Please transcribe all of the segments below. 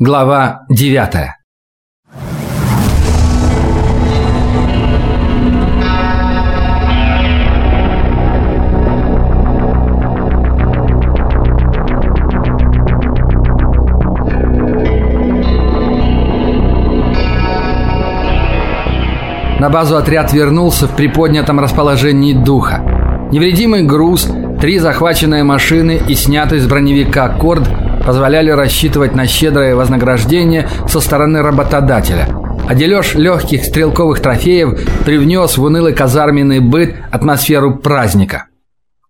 Глава 9. На базу отряд вернулся в приподнятом расположении духа. Невредимый груз, три захваченные машины и снятый с броневика Корд позволяли рассчитывать на щедрое вознаграждение со стороны работодателя. А дележ легких стрелковых трофеев привнес в унылый казарменный быт атмосферу праздника.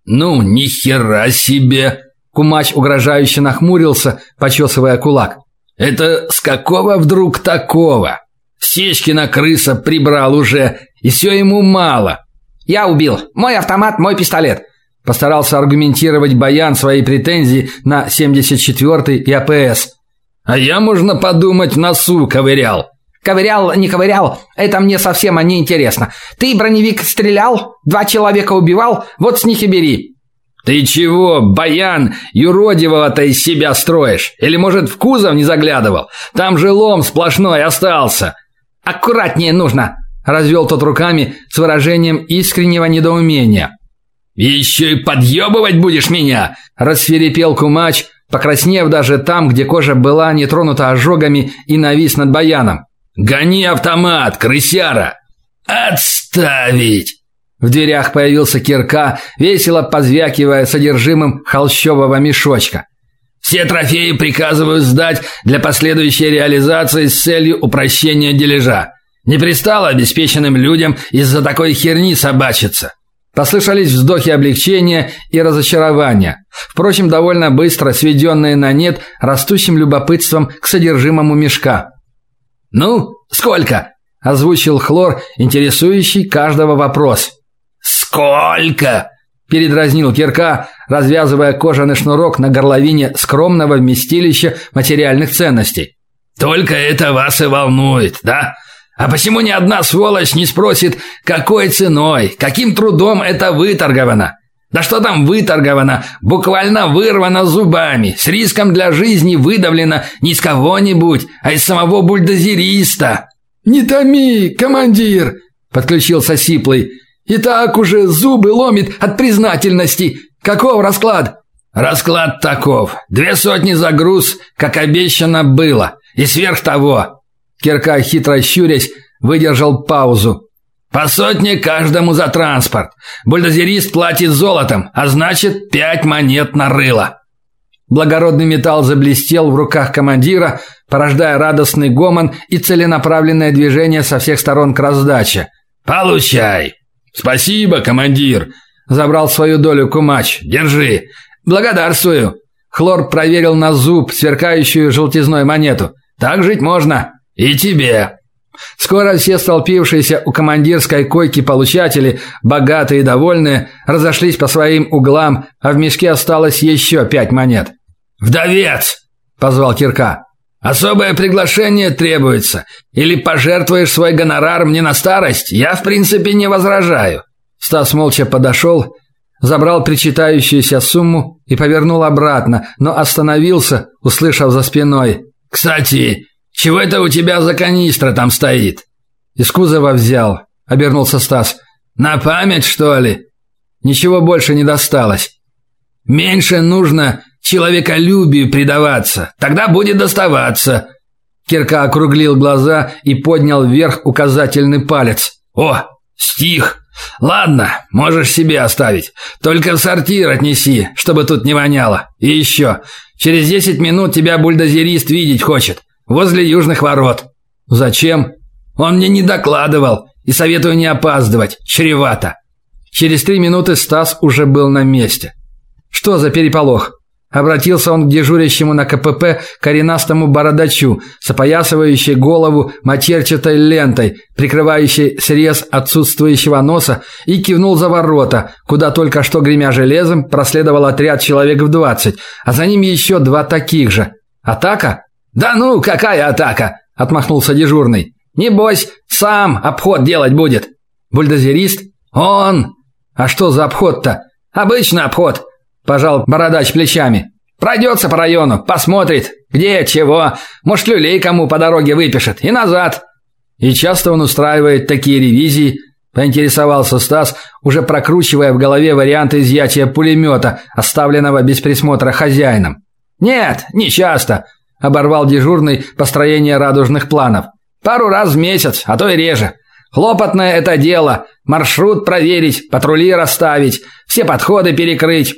«Ну, ни хера себе!» Кумач угрожающе нахмурился, почесывая кулак. «Это с какого вдруг такого? Сечкина крыса прибрал уже, и все ему мало». «Я убил. Мой автомат, мой пистолет. Постарался аргументировать Баян свои претензии на 74-й и АПС. А я, можно подумать, носу ковырял. Ковырял, не ковырял, это мне совсем не интересно. Ты броневик стрелял, два человека убивал, вот с них и бери. Ты чего, Баян, юродивого-то из себя строишь? Или, может, в кузов не заглядывал? Там же лом сплошной остался. Аккуратнее нужно, развел тот руками с выражением искреннего недоумения. «Еще и подъебывать будешь меня!» – рассверепел Кумач, покраснев даже там, где кожа была не тронута ожогами и навис над баяном. «Гони автомат, крысяра!» «Отставить!» В дверях появился Кирка, весело позвякивая содержимым холщового мешочка. «Все трофеи приказываю сдать для последующей реализации с целью упрощения дележа. Не пристало обеспеченным людям из-за такой херни собачиться. Послышались вздохи облегчения и разочарования, впрочем, довольно быстро сведенные на нет растущим любопытством к содержимому мешка. «Ну, сколько?» – озвучил Хлор, интересующий каждого вопрос. «Сколько?» – передразнил Кирка, развязывая кожаный шнурок на горловине скромного вместилища материальных ценностей. «Только это вас и волнует, да?» А почему ни одна сволочь не спросит, какой ценой, каким трудом это выторговано? Да что там выторговано, буквально вырвано зубами, с риском для жизни выдавлено не из кого-нибудь, а из самого бульдозериста. «Не томи, командир!» – подключился Сиплый. «И так уже зубы ломит от признательности. Каков расклад?» «Расклад таков. Две сотни за груз, как обещано было. И сверх того, Кирка, хитро щурясь, выдержал паузу. «По сотне каждому за транспорт. Бульдозерист платит золотом, а значит, пять монет на рыло». Благородный металл заблестел в руках командира, порождая радостный гомон и целенаправленное движение со всех сторон к раздаче. «Получай!» «Спасибо, командир!» Забрал свою долю кумач. «Держи!» «Благодарствую!» Хлор проверил на зуб сверкающую желтизной монету. «Так жить можно!» «И тебе!» Скоро все столпившиеся у командирской койки получатели, богатые и довольные, разошлись по своим углам, а в мешке осталось еще пять монет. «Вдовец!» – позвал Кирка. «Особое приглашение требуется. Или пожертвуешь свой гонорар мне на старость? Я, в принципе, не возражаю». Стас молча подошел, забрал причитающуюся сумму и повернул обратно, но остановился, услышав за спиной. «Кстати, чего это у тебя за канистра там стоит? Из кузова взял, обернулся Стас. На память, что ли? Ничего больше не досталось. Меньше нужно человеколюбию предаваться, тогда будет доставаться. Кирка округлил глаза и поднял вверх указательный палец. О, стих. Ладно, можешь себе оставить. Только в сортир отнеси, чтобы тут не воняло. И еще, через десять минут тебя бульдозерист видеть хочет. Возле южных ворот. Зачем? Он мне не докладывал и советую не опаздывать. Чревато. Через три минуты Стас уже был на месте. Что за переполох? Обратился он к дежурящему на КПП коренастому бородачу с опоясывающей голову матерчатой лентой, прикрывающей срез отсутствующего носа, и кивнул за ворота, куда только что гремя железом проследовал отряд человек в двадцать, а за ним еще два таких же. Атака? «Да ну, какая атака?» – отмахнулся дежурный. «Небось, сам обход делать будет». «Бульдозерист?» «Он!» «А что за обход-то?» «Обычный обход», – пожал бородач плечами. «Пройдется по району, посмотрит. Где, чего? Может, люлей кому по дороге выпишет. И назад. И часто он устраивает такие ревизии, поинтересовался Стас, уже прокручивая в голове варианты изъятия пулемета, оставленного без присмотра хозяином. Нет, не часто, оборвал дежурный построение радужных планов. Пару раз в месяц, а то и реже. Хлопотное это дело. Маршрут проверить, патрули расставить, все подходы перекрыть.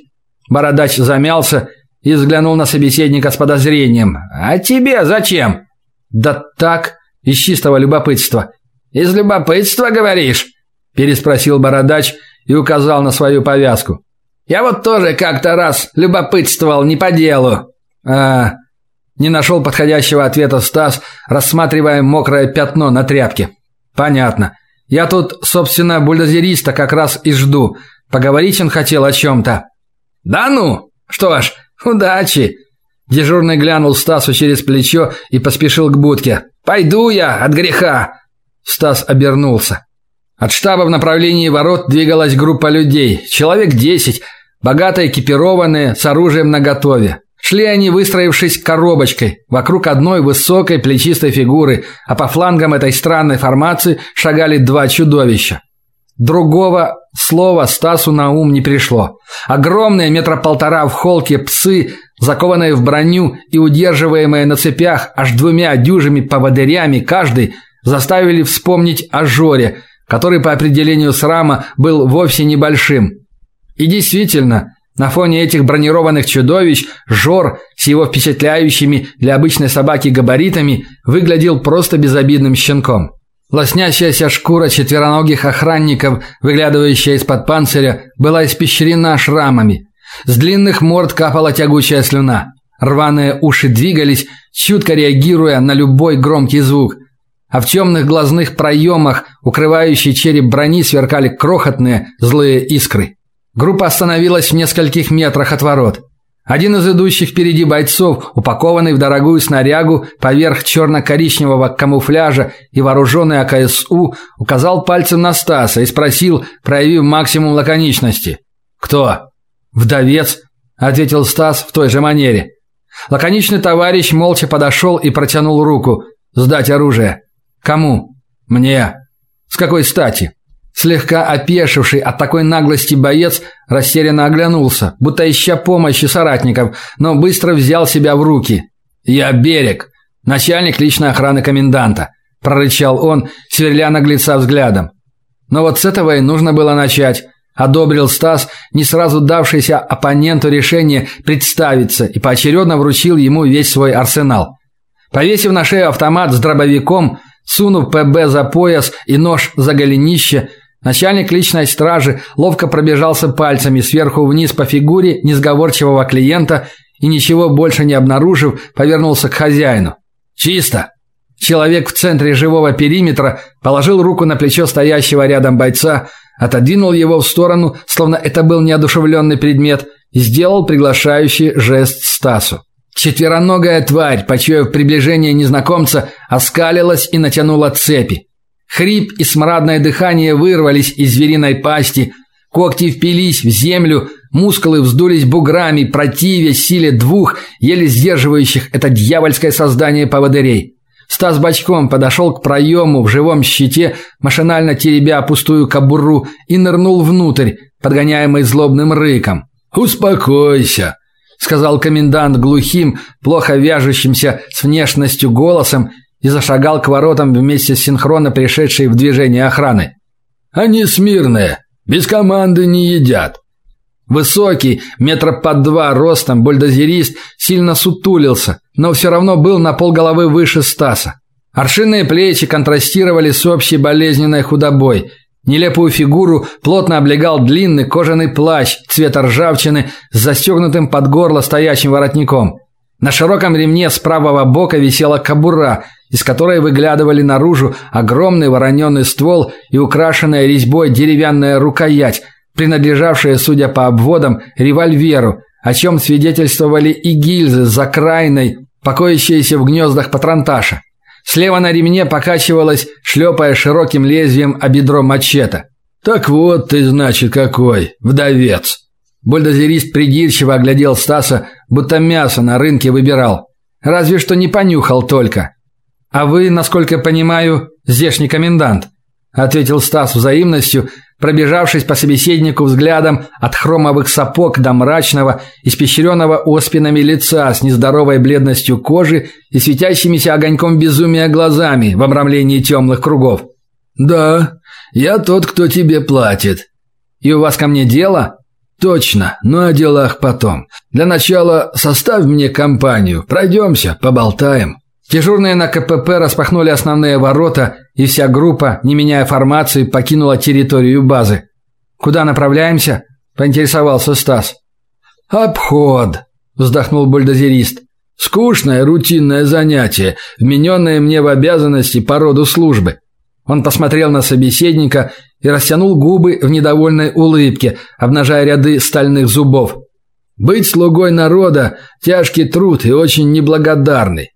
Бородач замялся и взглянул на собеседника с подозрением. А тебе зачем? Да так, из чистого любопытства. Из любопытства, говоришь? переспросил Бородач и указал на свою повязку. Я вот тоже как-то раз любопытствовал не по делу. А, не нашел подходящего ответа Стас, рассматривая мокрое пятно на тряпке. Понятно. Я тут, собственно, бульдозериста как раз и жду. Поговорить он хотел о чем то Да ну. Что ж, удачи. Дежурный глянул Стасу через плечо и поспешил к будке. Пойду я от греха. Стас обернулся. От штаба в направлении ворот двигалась группа людей, человек десять, богато экипированные, с оружием наготове. Шли они, выстроившись коробочкой, вокруг одной высокой плечистой фигуры, а по флангам этой странной формации шагали два чудовища. Другого слова Стасу на ум не пришло. Огромные метра полтора в холке псы, закованные в броню и удерживаемые на цепях аж двумя дюжими поводырями каждый, заставили вспомнить о Жоре, который по определению срама был вовсе небольшим. И действительно, на фоне этих бронированных чудовищ Жор с его впечатляющими для обычной собаки габаритами выглядел просто безобидным щенком. Лоснящаяся шкура четвероногих охранников, выглядывающая из-под панциря, была испещрена шрамами. С длинных морд капала тягучая слюна. Рваные уши двигались, чутко реагируя на любой громкий звук. А в темных глазных проемах, укрывающей череп брони, сверкали крохотные злые искры. Группа остановилась в нескольких метрах от ворот. Один из идущих впереди бойцов, упакованный в дорогую снарягу поверх черно-коричневого камуфляжа и вооруженный АКСУ, указал пальцем на Стаса и спросил, проявив максимум лаконичности: "Кто?" "Вдовец", ответил Стас в той же манере. Лаконичный товарищ молча подошел и протянул руку. "Сдать оружие". "Кому?" "Мне". "С какой стати?" Слегка опешивший от такой наглости боец растерянно оглянулся, будто ища помощи соратников, но быстро взял себя в руки. "Я Берег, начальник личной охраны коменданта", прорычал он, сверля наглеца взглядом. Но вот с этого и нужно было начать. Одобрил Стас, не сразу давшийся оппоненту решение представиться и поочередно вручил ему весь свой арсенал. Повесив на шею автомат с дробовиком, сунув ПБ за пояс и нож за голенище, Начальник личной стражи ловко пробежался пальцами сверху вниз по фигуре несговорчивого клиента и ничего больше не обнаружив, повернулся к хозяину. Чисто. Человек в центре живого периметра положил руку на плечо стоящего рядом бойца, отодвинул его в сторону, словно это был неодушевленный предмет, и сделал приглашающий жест Стасу. Четвероногая тварь, почуяв приближение незнакомца, оскалилась и натянула цепи. Хрип и смрадное дыхание вырвались из звериной пасти, когти впились в землю, мускулы вздулись буграми, противя силе двух, еле сдерживающих это дьявольское создание поводырей. Стас бочком подошел к проему в живом щите, машинально теребя пустую кобуру, и нырнул внутрь, подгоняемый злобным рыком. «Успокойся», — сказал комендант глухим, плохо вяжущимся с внешностью голосом и зашагал к воротам вместе с синхронно пришедшей в движение охраны. Они смирные, без команды не едят. Высокий, метра под два ростом бульдозерист сильно сутулился, но все равно был на полголовы выше Стаса. Аршинные плечи контрастировали с общей болезненной худобой. Нелепую фигуру плотно облегал длинный кожаный плащ цвета ржавчины с застегнутым под горло стоячим воротником. На широком ремне с правого бока висела кобура, из которой выглядывали наружу огромный вороненый ствол и украшенная резьбой деревянная рукоять, принадлежавшая, судя по обводам, револьверу, о чем свидетельствовали и гильзы за крайной, покоящиеся в гнездах патронташа. Слева на ремне покачивалась, шлепая широким лезвием о бедро мачете. «Так вот ты, значит, какой, вдовец!» Бульдозерист придирчиво оглядел Стаса, будто мясо на рынке выбирал. Разве что не понюхал только. А вы, насколько понимаю, здешний комендант, ответил Стас взаимностью, пробежавшись по собеседнику взглядом от хромовых сапог до мрачного, испещренного оспинами лица с нездоровой бледностью кожи и светящимися огоньком безумия глазами в обрамлении темных кругов. «Да, я тот, кто тебе платит». «И у вас ко мне дело?» «Точно, но о делах потом. Для начала составь мне компанию, пройдемся, поболтаем». Дежурные на КПП распахнули основные ворота, и вся группа, не меняя формации, покинула территорию базы. «Куда направляемся?» – поинтересовался Стас. «Обход», – вздохнул бульдозерист. «Скучное рутинное занятие, вмененное мне в обязанности по роду службы». Он посмотрел на собеседника и растянул губы в недовольной улыбке, обнажая ряды стальных зубов. «Быть слугой народа – тяжкий труд и очень неблагодарный.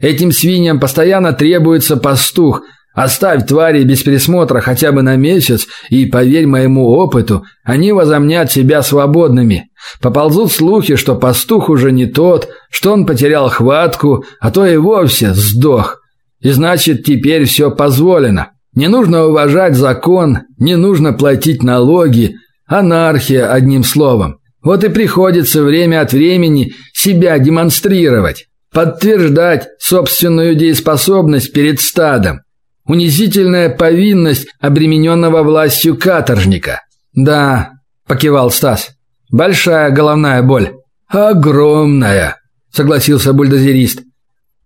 Этим свиньям постоянно требуется пастух. Оставь твари без присмотра хотя бы на месяц, и, поверь моему опыту, они возомнят себя свободными. Поползут слухи, что пастух уже не тот, что он потерял хватку, а то и вовсе сдох. И значит, теперь все позволено. Не нужно уважать закон, не нужно платить налоги. Анархия, одним словом. Вот и приходится время от времени себя демонстрировать подтверждать собственную дееспособность перед стадом. Унизительная повинность обремененного властью каторжника. Да, покивал Стас. Большая головная боль. Огромная, согласился бульдозерист.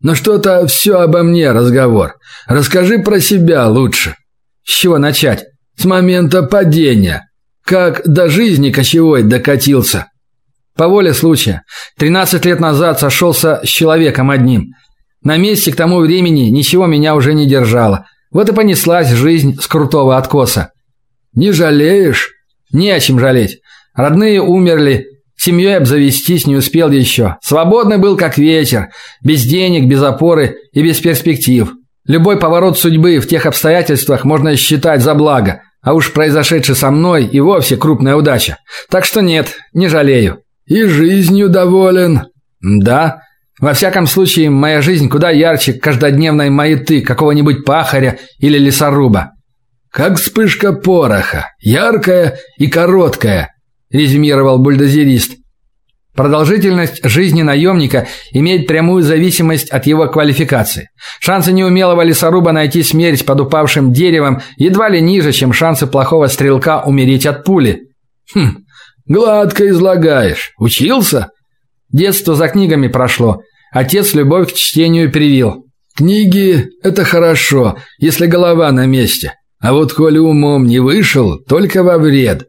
Но что-то все обо мне разговор. Расскажи про себя лучше. С чего начать? С момента падения. Как до жизни кочевой докатился. По воле случая. 13 лет назад сошелся с человеком одним. На месте к тому времени ничего меня уже не держало. Вот и понеслась жизнь с крутого откоса. Не жалеешь? Не о чем жалеть. Родные умерли, семьей обзавестись не успел еще. Свободный был как ветер, без денег, без опоры и без перспектив. Любой поворот судьбы в тех обстоятельствах можно считать за благо, а уж произошедшее со мной и вовсе крупная удача. Так что нет, не жалею. И жизнью доволен. Да. Во всяком случае, моя жизнь куда ярче каждодневной маяты какого-нибудь пахаря или лесоруба. Как вспышка пороха, яркая и короткая, резюмировал бульдозерист. Продолжительность жизни наемника имеет прямую зависимость от его квалификации. Шансы неумелого лесоруба найти смерть под упавшим деревом едва ли ниже, чем шансы плохого стрелка умереть от пули. Хм, Гладко излагаешь. Учился? Детство за книгами прошло. Отец любовь к чтению привил. Книги это хорошо, если голова на месте. А вот коли умом не вышел, только во вред.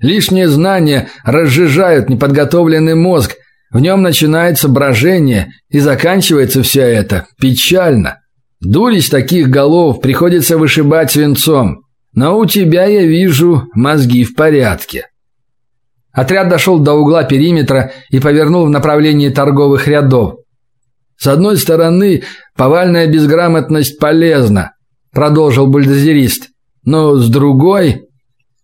Лишние знания разжижают неподготовленный мозг. В нем начинается брожение, и заканчивается все это печально. Дурить таких голов приходится вышибать свинцом. Но у тебя, я вижу, мозги в порядке. Отряд дошел до угла периметра и повернул в направлении торговых рядов. С одной стороны, повальная безграмотность полезна, продолжил бульдозерист. Но с другой,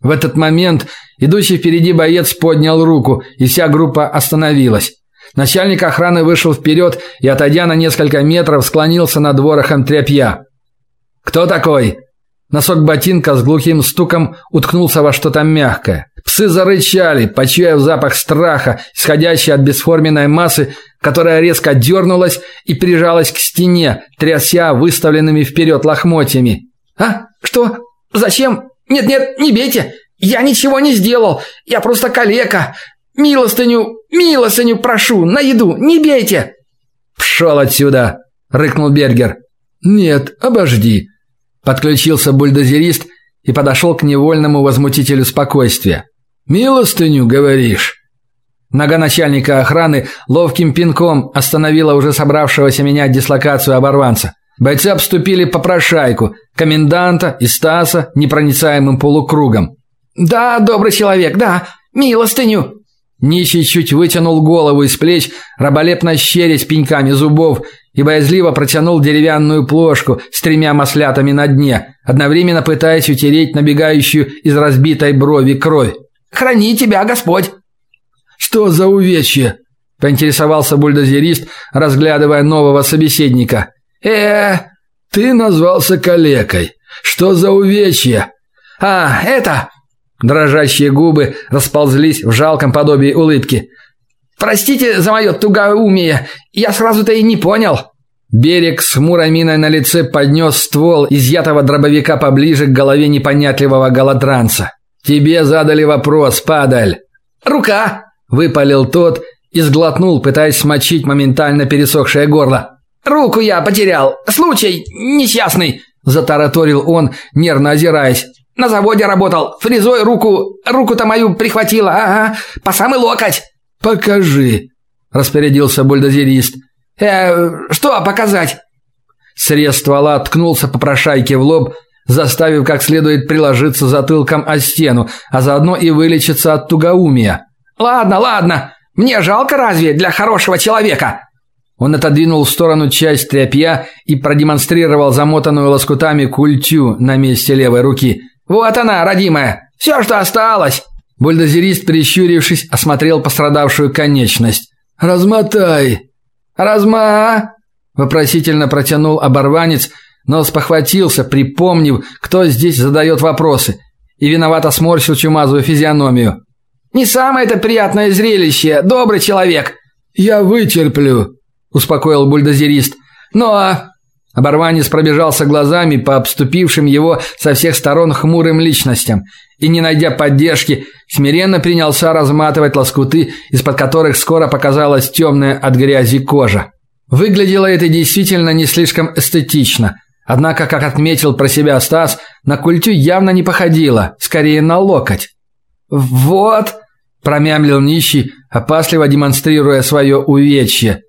в этот момент идущий впереди боец поднял руку, и вся группа остановилась. Начальник охраны вышел вперед и, отойдя на несколько метров, склонился над ворохом тряпья. «Кто такой?» Носок ботинка с глухим стуком уткнулся во что-то мягкое. Псы зарычали, почуяв запах страха, исходящий от бесформенной массы, которая резко дернулась и прижалась к стене, тряся выставленными вперед лохмотьями. «А? Что? Зачем? Нет-нет, не бейте! Я ничего не сделал! Я просто калека! Милостыню, милостыню прошу, на еду, не бейте!» «Пшел отсюда!» – рыкнул Бергер. «Нет, обожди!» Подключился бульдозерист и подошел к невольному возмутителю спокойствия. «Милостыню, говоришь?» Нога начальника охраны ловким пинком остановила уже собравшегося менять дислокацию оборванца. Бойцы обступили попрошайку, коменданта и Стаса непроницаемым полукругом. «Да, добрый человек, да, милостыню!» Нищий чуть вытянул голову из плеч, раболепно щерясь пеньками зубов, и боязливо протянул деревянную плошку с тремя маслятами на дне, одновременно пытаясь утереть набегающую из разбитой брови кровь. «Храни тебя, Господь!» «Что за увечье?» – поинтересовался бульдозерист, разглядывая нового собеседника. э ты назвался калекой. Что за увечья?» «А, это...» Дрожащие губы расползлись в жалком подобии улыбки. «Простите за мое тугоумие, я сразу-то и не понял». Берег с хмурой миной на лице поднес ствол изъятого дробовика поближе к голове непонятливого голодранца. «Тебе задали вопрос, падаль!» «Рука!» – выпалил тот и сглотнул, пытаясь смочить моментально пересохшее горло. «Руку я потерял! Случай несчастный!» – затараторил он, нервно озираясь. «На заводе работал, фрезой руку, руку-то мою прихватило, ага, по самый локоть!» «Покажи!» – распорядился бульдозерист. «Э, что показать?» Срез ствола ткнулся по прошайке в лоб, заставив как следует приложиться затылком о стену, а заодно и вылечиться от тугоумия. «Ладно, ладно, мне жалко разве для хорошего человека?» Он отодвинул в сторону часть тряпья и продемонстрировал замотанную лоскутами культю на месте левой руки. «Вот она, родимая, все, что осталось!» Бульдозерист, прищурившись, осмотрел пострадавшую конечность. «Размотай!» «Разма!» – вопросительно протянул оборванец, но спохватился, припомнив, кто здесь задает вопросы, и виновато сморщил чумазую физиономию. «Не самое это приятное зрелище, добрый человек!» «Я вытерплю!» – успокоил бульдозерист. «Но...» Оборванец пробежался глазами по обступившим его со всех сторон хмурым личностям и, не найдя поддержки, смиренно принялся разматывать лоскуты, из-под которых скоро показалась темная от грязи кожа. Выглядело это действительно не слишком эстетично, однако, как отметил про себя Стас, на культю явно не походило, скорее на локоть. «Вот», – промямлил нищий, опасливо демонстрируя свое увечье.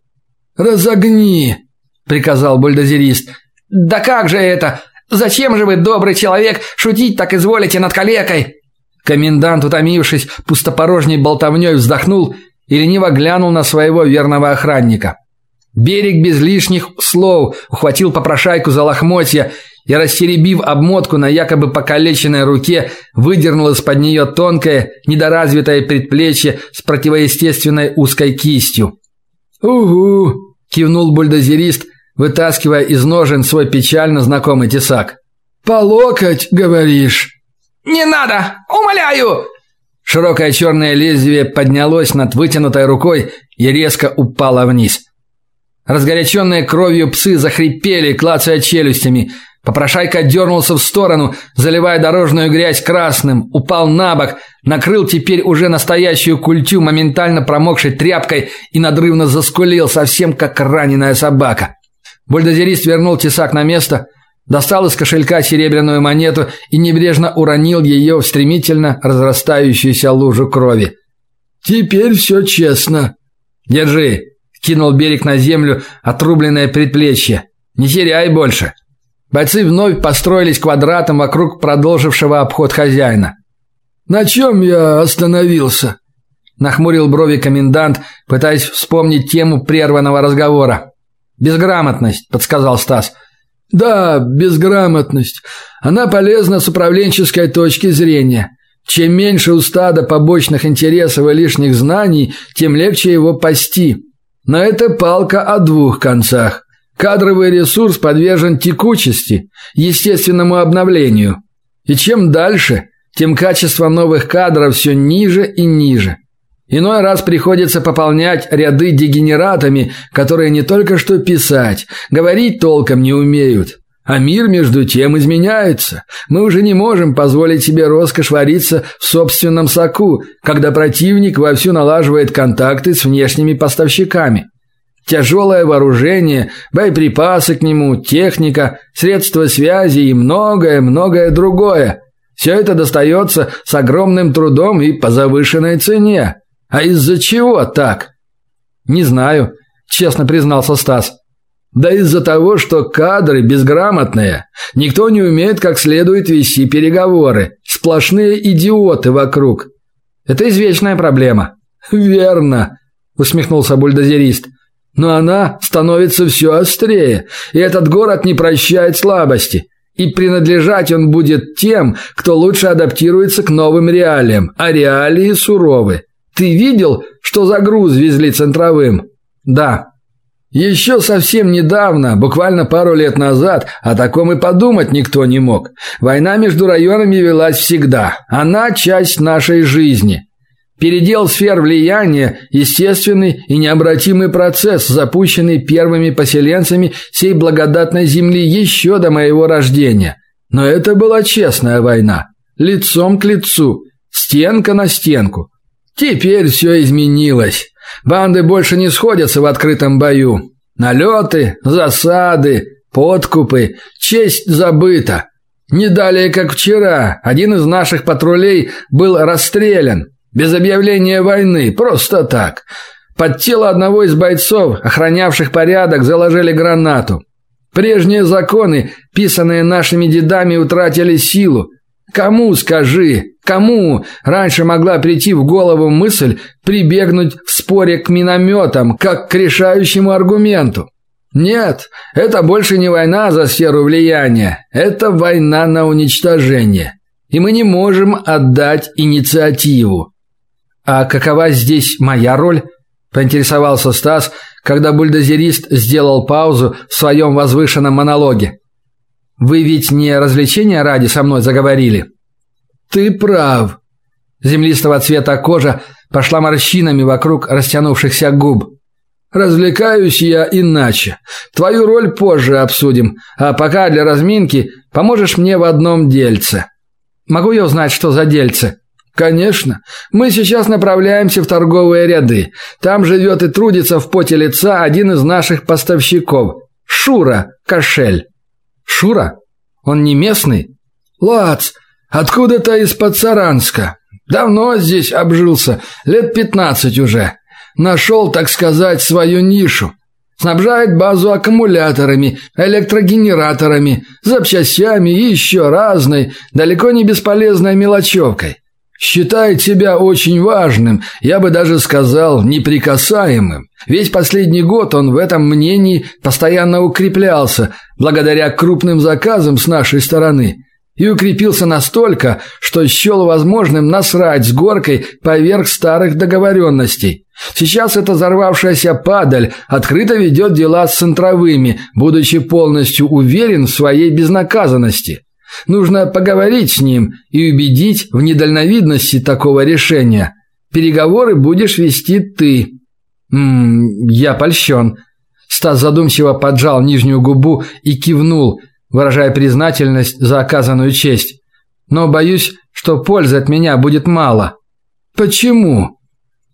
«Разогни!» – приказал бульдозерист. «Да как же это? Зачем же вы, добрый человек, шутить так изволите над калекой?» Комендант, утомившись пустопорожней болтовней, вздохнул и лениво глянул на своего верного охранника. Берег без лишних слов ухватил попрошайку за лохмотья и, растеребив обмотку на якобы покалеченной руке, выдернул из-под нее тонкое, недоразвитое предплечье с противоестественной узкой кистью. «Угу!» кивнул бульдозерист, вытаскивая из ножен свой печально знакомый тесак. По локоть, говоришь? Не надо, умоляю. Широкое черное лезвие поднялось над вытянутой рукой и резко упало вниз. Разгоряченные кровью псы захрипели, клацая челюстями. Попрошайка дернулся в сторону, заливая дорожную грязь красным, упал на бок, накрыл теперь уже настоящую культю моментально промокшей тряпкой и надрывно заскулил, совсем как раненая собака. Бульдозерист вернул тесак на место, достал из кошелька серебряную монету и небрежно уронил ее в стремительно разрастающуюся лужу крови. «Теперь все честно». «Держи», – кинул берег на землю отрубленное предплечье. «Не теряй больше». Бойцы вновь построились квадратом вокруг продолжившего обход хозяина. «На чем я остановился?» Нахмурил брови комендант, пытаясь вспомнить тему прерванного разговора. «Безграмотность», — подсказал Стас. «Да, безграмотность. Она полезна с управленческой точки зрения. Чем меньше у стада побочных интересов и лишних знаний, тем легче его пасти. Но это палка о двух концах. Кадровый ресурс подвержен текучести, естественному обновлению. И чем дальше, тем качество новых кадров все ниже и ниже. Иной раз приходится пополнять ряды дегенератами, которые не только что писать, говорить толком не умеют. А мир между тем изменяется. Мы уже не можем позволить себе роскошь вариться в собственном соку, когда противник вовсю налаживает контакты с внешними поставщиками. Тяжелое вооружение, боеприпасы к нему, техника, средства связи и многое-многое другое. Все это достается с огромным трудом и по завышенной цене. А из-за чего так? Не знаю, честно признался Стас. Да из-за того, что кадры безграмотные. Никто не умеет как следует вести переговоры. Сплошные идиоты вокруг. Это извечная проблема. Верно, усмехнулся бульдозерист. Но она становится все острее, и этот город не прощает слабости. И принадлежать он будет тем, кто лучше адаптируется к новым реалиям, а реалии суровы. Ты видел, что за груз везли центровым? Да. Еще совсем недавно, буквально пару лет назад, о таком и подумать никто не мог. Война между районами велась всегда. Она часть нашей жизни. Передел сфер влияния – естественный и необратимый процесс, запущенный первыми поселенцами сей благодатной земли еще до моего рождения. Но это была честная война. Лицом к лицу, стенка на стенку. Теперь все изменилось. Банды больше не сходятся в открытом бою. Налеты, засады, подкупы, честь забыта. Не далее, как вчера, один из наших патрулей был расстрелян. Без объявления войны, просто так. Под тело одного из бойцов, охранявших порядок, заложили гранату. Прежние законы, писанные нашими дедами, утратили силу. Кому, скажи, кому раньше могла прийти в голову мысль прибегнуть в споре к минометам, как к решающему аргументу? Нет, это больше не война за сферу влияния, это война на уничтожение. И мы не можем отдать инициативу. А какова здесь моя роль? поинтересовался Стас, когда бульдозерист сделал паузу в своем возвышенном монологе. Вы ведь не развлечения ради со мной заговорили. Ты прав. Землистого цвета кожа пошла морщинами вокруг растянувшихся губ. Развлекаюсь я иначе. Твою роль позже обсудим, а пока для разминки поможешь мне в одном дельце. Могу я узнать, что за дельце? Конечно. Мы сейчас направляемся в торговые ряды. Там живет и трудится в поте лица один из наших поставщиков Шура Кошель. Шура? Он не местный? Лац, откуда-то из-под Саранска. Давно здесь обжился, лет пятнадцать уже. Нашел, так сказать, свою нишу. Снабжает базу аккумуляторами, электрогенераторами, запчастями и еще разной, далеко не бесполезной мелочевкой. Считает себя очень важным, я бы даже сказал, неприкасаемым. Весь последний год он в этом мнении постоянно укреплялся, благодаря крупным заказам с нашей стороны. И укрепился настолько, что счел возможным насрать с горкой поверх старых договоренностей. Сейчас эта взорвавшаяся падаль открыто ведет дела с центровыми, будучи полностью уверен в своей безнаказанности. Нужно поговорить с ним и убедить в недальновидности такого решения. Переговоры будешь вести ты. Мм, я польщен. Стас задумчиво поджал нижнюю губу и кивнул, выражая признательность за оказанную честь. Но боюсь, что пользы от меня будет мало. Почему?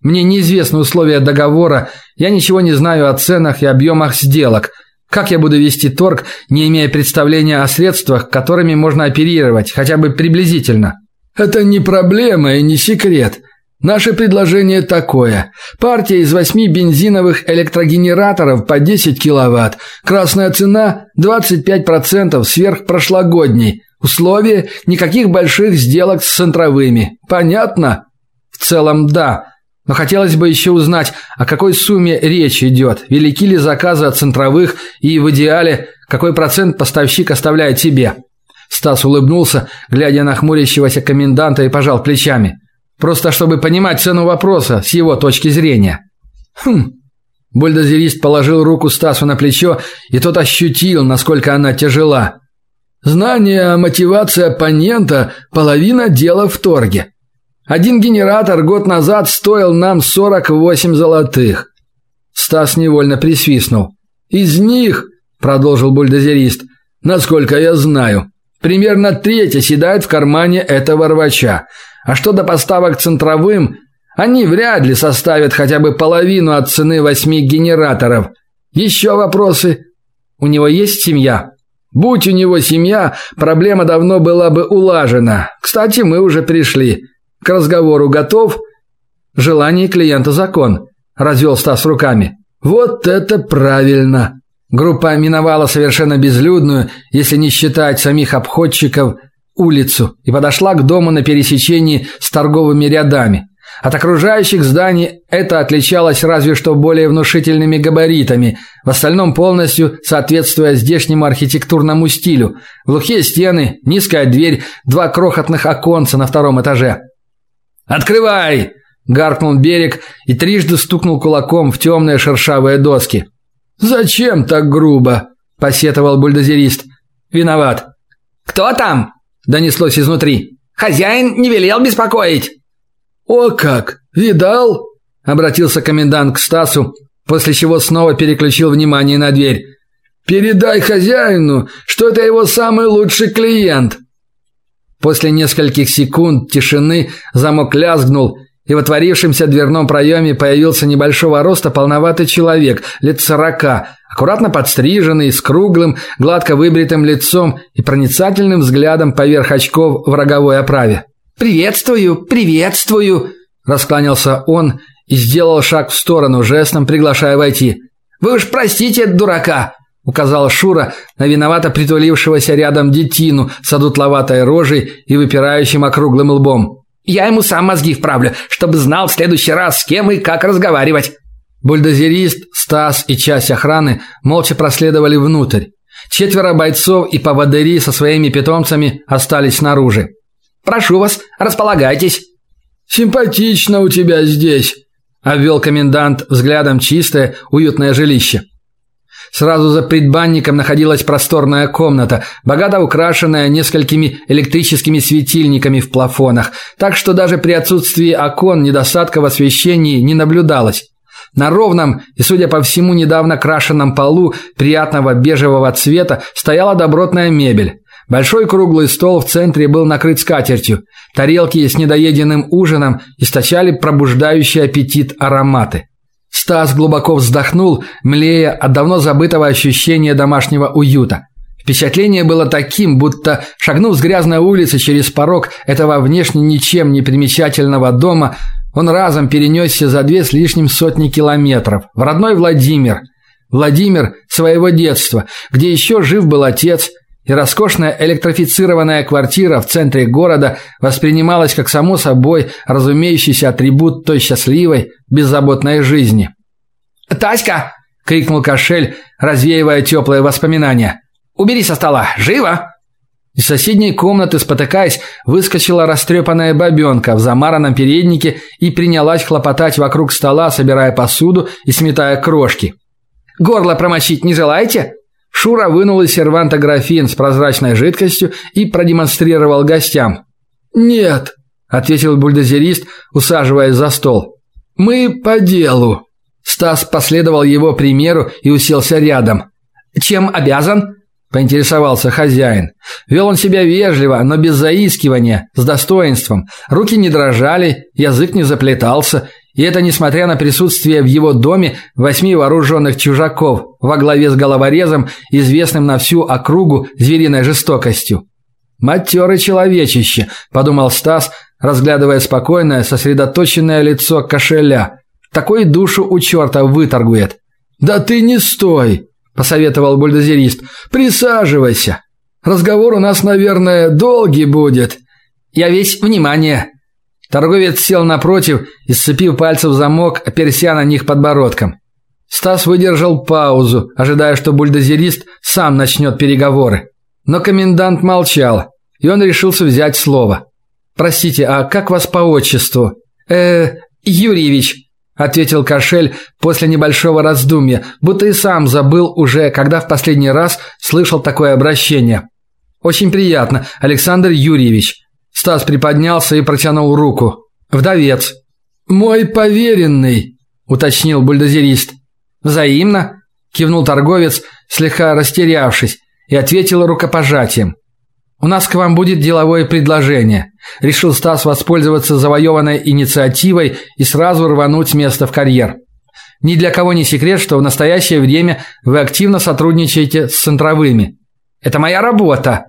Мне неизвестны условия договора, я ничего не знаю о ценах и объемах сделок – как я буду вести торг, не имея представления о средствах, которыми можно оперировать, хотя бы приблизительно? Это не проблема и не секрет. Наше предложение такое: партия из восьми бензиновых электрогенераторов по 10 киловатт. Красная цена 25% сверх прошлогодней. Условия никаких больших сделок с центровыми. Понятно? В целом, да. Но хотелось бы еще узнать, о какой сумме речь идет, велики ли заказы от центровых и, в идеале, какой процент поставщик оставляет себе. Стас улыбнулся, глядя на хмурящегося коменданта и пожал плечами. Просто чтобы понимать цену вопроса с его точки зрения. Хм. Бульдозерист положил руку Стасу на плечо, и тот ощутил, насколько она тяжела. Знание мотивации оппонента – половина дела в торге. Один генератор год назад стоил нам 48 золотых. Стас невольно присвистнул. Из них, продолжил бульдозерист, насколько я знаю, примерно треть оседает в кармане этого рвача. А что до поставок центровым, они вряд ли составят хотя бы половину от цены восьми генераторов. Еще вопросы? У него есть семья? Будь у него семья, проблема давно была бы улажена. Кстати, мы уже пришли. К разговору готов? Желание клиента закон, развел Стас руками. Вот это правильно. Группа миновала совершенно безлюдную, если не считать самих обходчиков, улицу и подошла к дому на пересечении с торговыми рядами. От окружающих зданий это отличалось разве что более внушительными габаритами, в остальном полностью соответствуя здешнему архитектурному стилю. Глухие стены, низкая дверь, два крохотных оконца на втором этаже. «Открывай!» Гаркнул берег и трижды стукнул кулаком в темные шершавые доски. «Зачем так грубо?» – посетовал бульдозерист. «Виноват». «Кто там?» – донеслось изнутри. «Хозяин не велел беспокоить». «О как! Видал?» – обратился комендант к Стасу, после чего снова переключил внимание на дверь. «Передай хозяину, что это его самый лучший клиент». После нескольких секунд тишины замок лязгнул, и в отворившемся дверном проеме появился небольшого роста полноватый человек, лет сорока, аккуратно подстриженный, с круглым, гладко выбритым лицом и проницательным взглядом поверх очков в роговой оправе. «Приветствую, приветствую!» – раскланялся он и сделал шаг в сторону, жестом приглашая войти. «Вы уж простите дурака!» – указал Шура на виновато притулившегося рядом детину с одутловатой рожей и выпирающим округлым лбом. Я ему сам мозги вправлю, чтобы знал в следующий раз, с кем и как разговаривать. Бульдозерист, Стас и часть охраны молча проследовали внутрь. Четверо бойцов и поводыри со своими питомцами остались снаружи. «Прошу вас, располагайтесь». «Симпатично у тебя здесь», – обвел комендант взглядом чистое, уютное жилище. Сразу за предбанником находилась просторная комната, богато украшенная несколькими электрическими светильниками в плафонах, так что даже при отсутствии окон недостатка в освещении не наблюдалось. На ровном и, судя по всему, недавно крашенном полу приятного бежевого цвета стояла добротная мебель. Большой круглый стол в центре был накрыт скатертью. Тарелки с недоеденным ужином источали пробуждающий аппетит ароматы. Стас глубоко вздохнул, млея от давно забытого ощущения домашнего уюта. Впечатление было таким, будто, шагнув с грязной улицы через порог этого внешне ничем не примечательного дома, он разом перенесся за две с лишним сотни километров в родной Владимир. Владимир своего детства, где еще жив был отец – и роскошная электрифицированная квартира в центре города воспринималась как само собой разумеющийся атрибут той счастливой, беззаботной жизни. «Таська!» – крикнул Кошель, развеивая теплые воспоминания. «Убери со стола! Живо!» Из соседней комнаты, спотыкаясь, выскочила растрепанная бабенка в замаранном переднике и принялась хлопотать вокруг стола, собирая посуду и сметая крошки. «Горло промочить не желаете?» Шура вынул из серванта графин с прозрачной жидкостью и продемонстрировал гостям. «Нет», – ответил бульдозерист, усаживаясь за стол. «Мы по делу». Стас последовал его примеру и уселся рядом. «Чем обязан?» – поинтересовался хозяин. Вел он себя вежливо, но без заискивания, с достоинством. Руки не дрожали, язык не заплетался, и это несмотря на присутствие в его доме восьми вооруженных чужаков во главе с головорезом, известным на всю округу звериной жестокостью. «Матерый человечище», – подумал Стас, разглядывая спокойное, сосредоточенное лицо кошеля. «Такой душу у черта выторгует». «Да ты не стой», – посоветовал бульдозерист. «Присаживайся. Разговор у нас, наверное, долгий будет». «Я весь внимание», Торговец сел напротив и, сцепив пальцы в замок, оперся на них подбородком. Стас выдержал паузу, ожидая, что бульдозерист сам начнет переговоры. Но комендант молчал, и он решился взять слово. «Простите, а как вас по отчеству?» «Э, Юрьевич», – ответил Кошель после небольшого раздумья, будто и сам забыл уже, когда в последний раз слышал такое обращение. «Очень приятно, Александр Юрьевич. Стас приподнялся и протянул руку. «Вдовец». «Мой поверенный», – уточнил бульдозерист. «Взаимно?» – кивнул торговец, слегка растерявшись, и ответил рукопожатием. «У нас к вам будет деловое предложение», – решил Стас воспользоваться завоеванной инициативой и сразу рвануть с места в карьер. «Ни для кого не секрет, что в настоящее время вы активно сотрудничаете с центровыми». «Это моя работа»,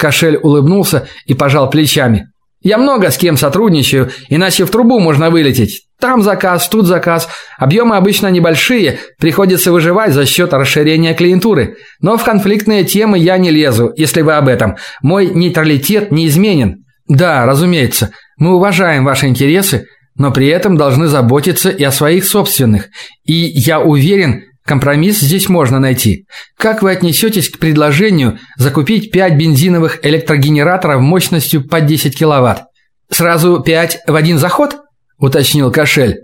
Кошель улыбнулся и пожал плечами. Я много с кем сотрудничаю, иначе в трубу можно вылететь. Там заказ, тут заказ. Объемы обычно небольшие, приходится выживать за счет расширения клиентуры. Но в конфликтные темы я не лезу, если вы об этом. Мой нейтралитет неизменен. Да, разумеется. Мы уважаем ваши интересы, но при этом должны заботиться и о своих собственных. И я уверен, Компромисс здесь можно найти. Как вы отнесетесь к предложению закупить 5 бензиновых электрогенераторов мощностью по 10 киловатт? Сразу 5 в один заход? Уточнил Кошель.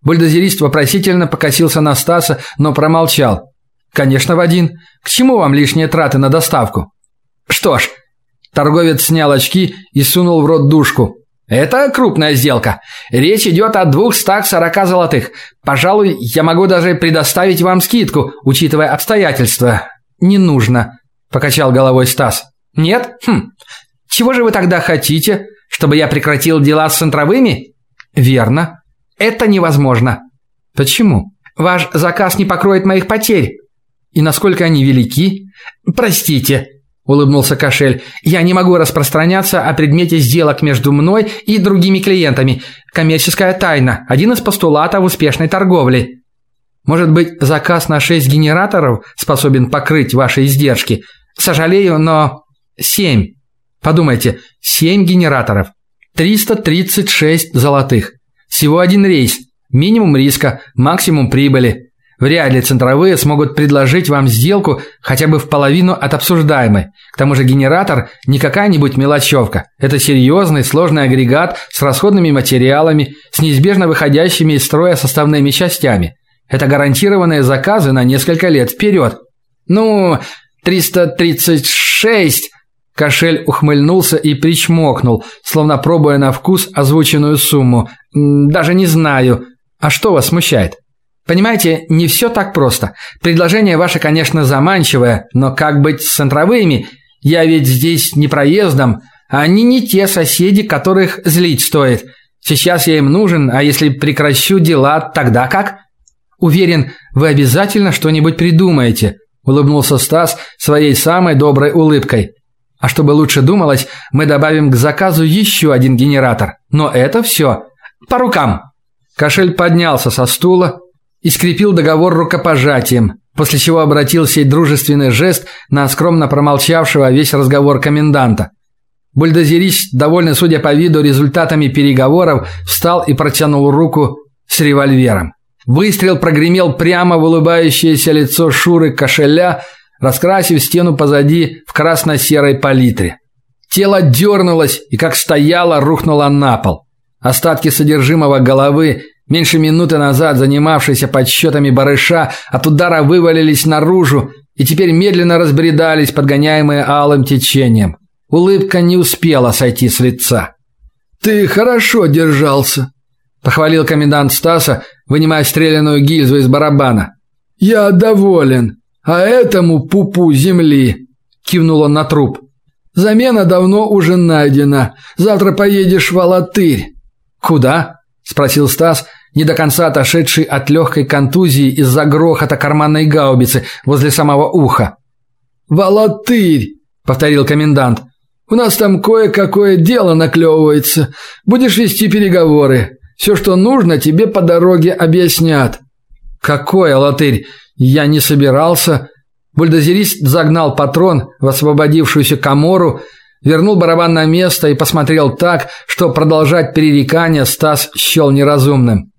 Бульдозерист вопросительно покосился на Стаса, но промолчал. Конечно, в один. К чему вам лишние траты на доставку? Что ж, торговец снял очки и сунул в рот душку. Это крупная сделка. Речь идет о 240 золотых. Пожалуй, я могу даже предоставить вам скидку, учитывая обстоятельства. Не нужно, покачал головой Стас. Нет? Хм. Чего же вы тогда хотите? Чтобы я прекратил дела с центровыми? Верно. Это невозможно. Почему? Ваш заказ не покроет моих потерь. И насколько они велики? Простите, улыбнулся Кошель. Я не могу распространяться о предмете сделок между мной и другими клиентами. Коммерческая тайна один из постулатов успешной торговли. Может быть, заказ на шесть генераторов способен покрыть ваши издержки? Сожалею, но семь. Подумайте, семь генераторов. 336 золотых. Всего один рейс. Минимум риска, максимум прибыли. Вряд ли центровые смогут предложить вам сделку хотя бы в половину от обсуждаемой. К тому же генератор не какая-нибудь мелочевка. Это серьезный, сложный агрегат с расходными материалами, с неизбежно выходящими из строя составными частями. Это гарантированные заказы на несколько лет вперед. Ну, 336 Кошель ухмыльнулся и причмокнул, словно пробуя на вкус озвученную сумму. Даже не знаю. А что вас смущает? Понимаете, не все так просто. Предложение ваше, конечно, заманчивое, но как быть с центровыми? Я ведь здесь не проездом, а они не те соседи, которых злить стоит. Сейчас я им нужен, а если прекращу дела, тогда как? Уверен, вы обязательно что-нибудь придумаете, улыбнулся Стас своей самой доброй улыбкой. А чтобы лучше думалось, мы добавим к заказу еще один генератор. Но это все. По рукам. Кошель поднялся со стула, и скрепил договор рукопожатием, после чего обратил сей дружественный жест на скромно промолчавшего весь разговор коменданта. Бульдозерист, довольный, судя по виду, результатами переговоров, встал и протянул руку с револьвером. Выстрел прогремел прямо в улыбающееся лицо Шуры кошеля, раскрасив стену позади в красно-серой палитре. Тело дернулось и, как стояло, рухнуло на пол. Остатки содержимого головы меньше минуты назад занимавшиеся подсчетами барыша, от удара вывалились наружу и теперь медленно разбредались, подгоняемые алым течением. Улыбка не успела сойти с лица. «Ты хорошо держался», – похвалил комендант Стаса, вынимая стрелянную гильзу из барабана. «Я доволен. А этому пупу земли», – кивнул он на труп. «Замена давно уже найдена. Завтра поедешь в Алатырь». «Куда?» – спросил Стас, не до конца отошедший от легкой контузии из-за грохота карманной гаубицы возле самого уха. «Волотырь!» – повторил комендант. «У нас там кое-какое дело наклевывается. Будешь вести переговоры. Все, что нужно, тебе по дороге объяснят». «Какой латырь? Я не собирался». Бульдозерист загнал патрон в освободившуюся комору, вернул барабан на место и посмотрел так, что продолжать перерекание Стас счел неразумным.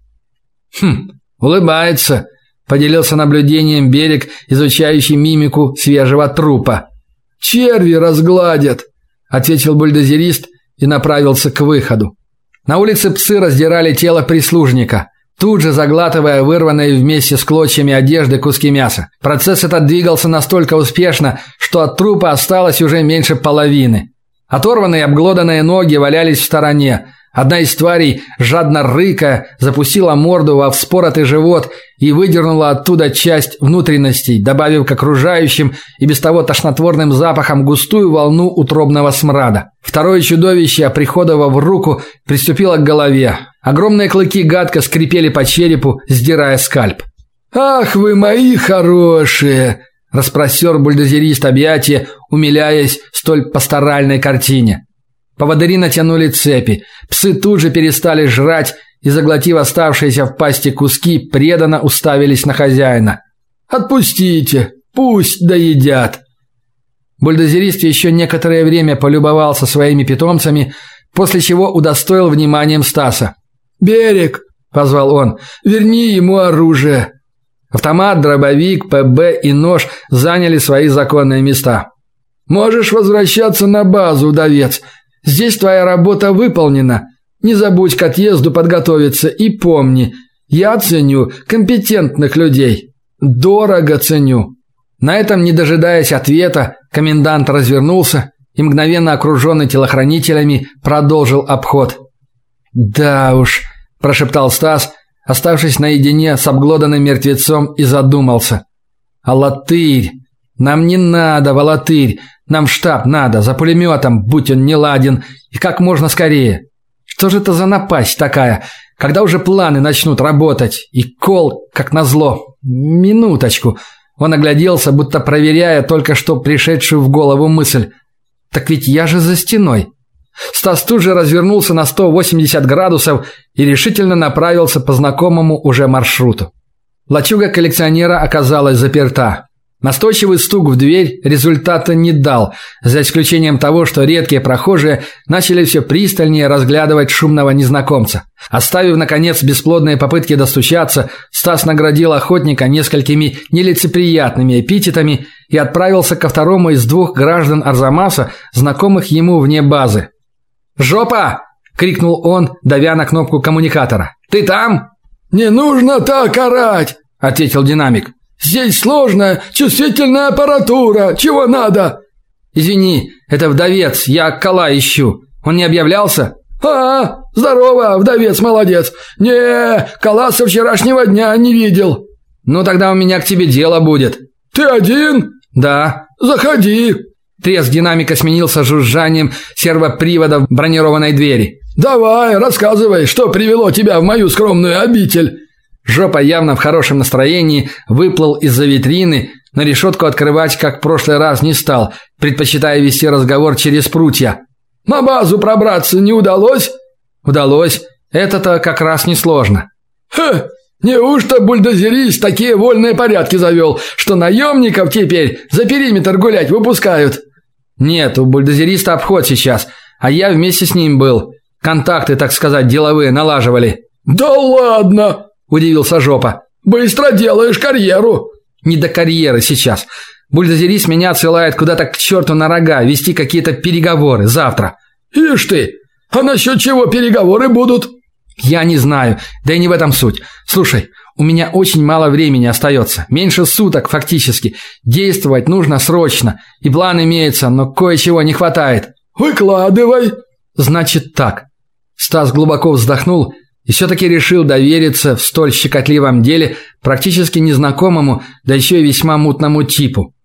Хм, улыбается, поделился наблюдением Берег, изучающий мимику свежего трупа. Черви разгладят, ответил бульдозерист и направился к выходу. На улице псы раздирали тело прислужника, тут же заглатывая вырванные вместе с клочьями одежды куски мяса. Процесс этот двигался настолько успешно, что от трупа осталось уже меньше половины. Оторванные обглоданные ноги валялись в стороне, Одна из тварей, жадно рыка, запустила морду во вспоротый живот и выдернула оттуда часть внутренностей, добавив к окружающим и без того тошнотворным запахам густую волну утробного смрада. Второе чудовище, оприходовав руку, приступило к голове. Огромные клыки гадко скрипели по черепу, сдирая скальп. «Ах вы мои хорошие!» Распростер бульдозерист объятия, умиляясь столь пасторальной картине. Поводыри натянули цепи. Псы тут же перестали жрать и, заглотив оставшиеся в пасти куски, преданно уставились на хозяина. «Отпустите! Пусть доедят!» Бульдозерист еще некоторое время полюбовался своими питомцами, после чего удостоил вниманием Стаса. «Берег!» – позвал он. «Верни ему оружие!» Автомат, дробовик, ПБ и нож заняли свои законные места. «Можешь возвращаться на базу, удовец. Здесь твоя работа выполнена. Не забудь к отъезду подготовиться и помни, я ценю компетентных людей. Дорого ценю. На этом, не дожидаясь ответа, комендант развернулся и мгновенно окруженный телохранителями продолжил обход. Да уж, прошептал Стас, оставшись наедине с обглоданным мертвецом и задумался. А латырь, нам не надо, волотырь, нам штаб надо, за пулеметом, будь он не ладен, и как можно скорее. Что же это за напасть такая, когда уже планы начнут работать, и кол, как назло. Минуточку. Он огляделся, будто проверяя только что пришедшую в голову мысль. Так ведь я же за стеной. Стас тут же развернулся на 180 градусов и решительно направился по знакомому уже маршруту. Лачуга коллекционера оказалась заперта. Настойчивый стук в дверь результата не дал, за исключением того, что редкие прохожие начали все пристальнее разглядывать шумного незнакомца. Оставив, наконец, бесплодные попытки достучаться, Стас наградил охотника несколькими нелицеприятными эпитетами и отправился ко второму из двух граждан Арзамаса, знакомых ему вне базы. «Жопа!» – крикнул он, давя на кнопку коммуникатора. «Ты там?» «Не нужно так орать!» – ответил динамик. Здесь сложная, чувствительная аппаратура. Чего надо? Извини, это вдовец. Я кола ищу. Он не объявлялся? А, здорово, вдовец, молодец. Не, кола со вчерашнего дня не видел. Ну тогда у меня к тебе дело будет. Ты один? Да. Заходи. Треск динамика сменился жужжанием сервопривода в бронированной двери. Давай, рассказывай, что привело тебя в мою скромную обитель. Жопа явно в хорошем настроении выплыл из-за витрины, но решетку открывать, как в прошлый раз, не стал, предпочитая вести разговор через прутья. «На базу пробраться не удалось?» «Удалось. Это-то как раз несложно». «Хе, неужто бульдозерист такие вольные порядки завел, что наемников теперь за периметр гулять выпускают?» «Нет, у бульдозериста обход сейчас, а я вместе с ним был. Контакты, так сказать, деловые налаживали». «Да ладно!» Удивился Жопа. Быстро делаешь карьеру. Не до карьеры сейчас. Бульдозерист меня отсылает куда-то к черту на рога, вести какие-то переговоры завтра. Ишь ты. А насчет чего переговоры будут? Я не знаю, да и не в этом суть. Слушай, у меня очень мало времени остается, меньше суток фактически. Действовать нужно срочно, и план имеется, но кое-чего не хватает. Выкладывай. Значит так. Стас глубоко вздохнул и все-таки решил довериться в столь щекотливом деле практически незнакомому, да еще и весьма мутному типу.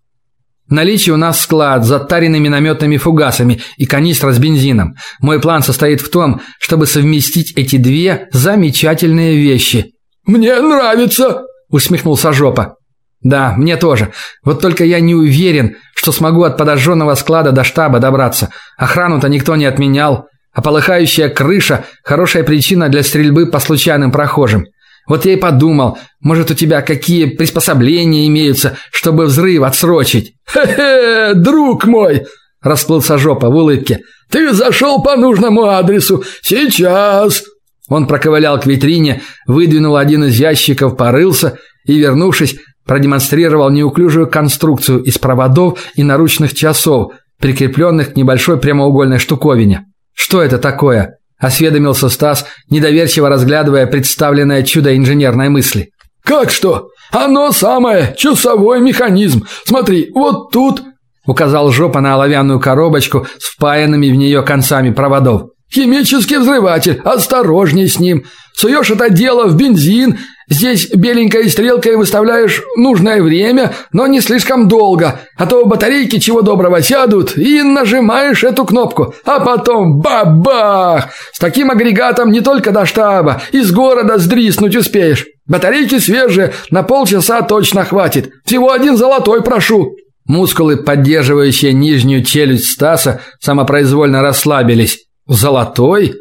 В наличии у нас склад с затаренными минометными фугасами и канистра с бензином. Мой план состоит в том, чтобы совместить эти две замечательные вещи. «Мне нравится!» – усмехнулся Жопа. «Да, мне тоже. Вот только я не уверен, что смогу от подожженного склада до штаба добраться. Охрану-то никто не отменял. А полыхающая крыша – хорошая причина для стрельбы по случайным прохожим. Вот я и подумал, может, у тебя какие приспособления имеются, чтобы взрыв отсрочить? Хе-хе, друг мой, расплылся жопа в улыбке. Ты зашел по нужному адресу. Сейчас. Он проковылял к витрине, выдвинул один из ящиков, порылся и, вернувшись, продемонстрировал неуклюжую конструкцию из проводов и наручных часов, прикрепленных к небольшой прямоугольной штуковине. Что это такое? осведомился Стас, недоверчиво разглядывая представленное чудо инженерной мысли. Как что? Оно самое, часовой механизм. Смотри, вот тут указал жопа на оловянную коробочку с впаянными в нее концами проводов. Химический взрыватель, осторожней с ним. Суешь это дело в бензин, здесь беленькой стрелкой выставляешь нужное время, но не слишком долго, а то батарейки чего доброго сядут, и нажимаешь эту кнопку, а потом бабах! С таким агрегатом не только до штаба, из города сдриснуть успеешь. Батарейки свежие, на полчаса точно хватит. Всего один золотой прошу. Мускулы, поддерживающие нижнюю челюсть Стаса, самопроизвольно расслабились. Золотой?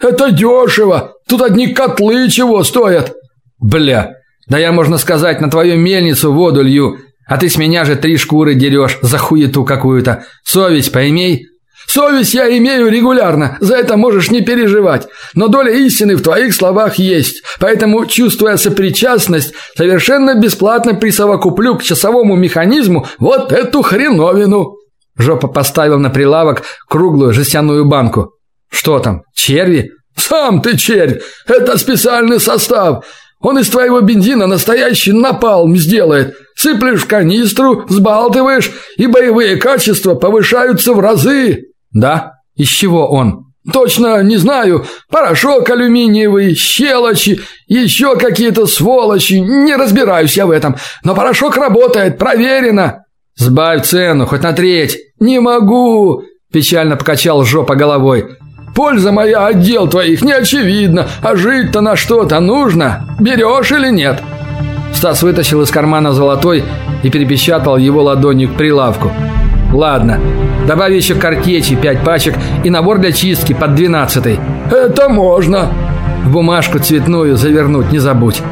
Это дешево. Тут одни котлы чего стоят. Бля. Да я, можно сказать, на твою мельницу воду лью, а ты с меня же три шкуры дерешь за хуету какую-то. Совесть поимей. Совесть я имею регулярно, за это можешь не переживать. Но доля истины в твоих словах есть. Поэтому, чувствуя сопричастность, совершенно бесплатно присовокуплю к часовому механизму вот эту хреновину. Жопа поставил на прилавок круглую жестяную банку. Что там? Черви? Сам ты червь! Это специальный состав. Он из твоего бензина настоящий напалм сделает. Сыплешь в канистру, взбалтываешь, и боевые качества повышаются в разы. Да? Из чего он? Точно не знаю. Порошок алюминиевый, щелочи, еще какие-то сволочи. Не разбираюсь я в этом. Но порошок работает, проверено. Сбавь цену хоть на треть. Не могу. Печально покачал жопа головой. Польза моя отдел твоих не очевидна, а жить-то на что-то нужно. Берешь или нет? Стас вытащил из кармана золотой и перепечатал его ладонью к прилавку. Ладно, добавь еще картечи пять пачек и набор для чистки под двенадцатый. Это можно. В бумажку цветную завернуть не забудь.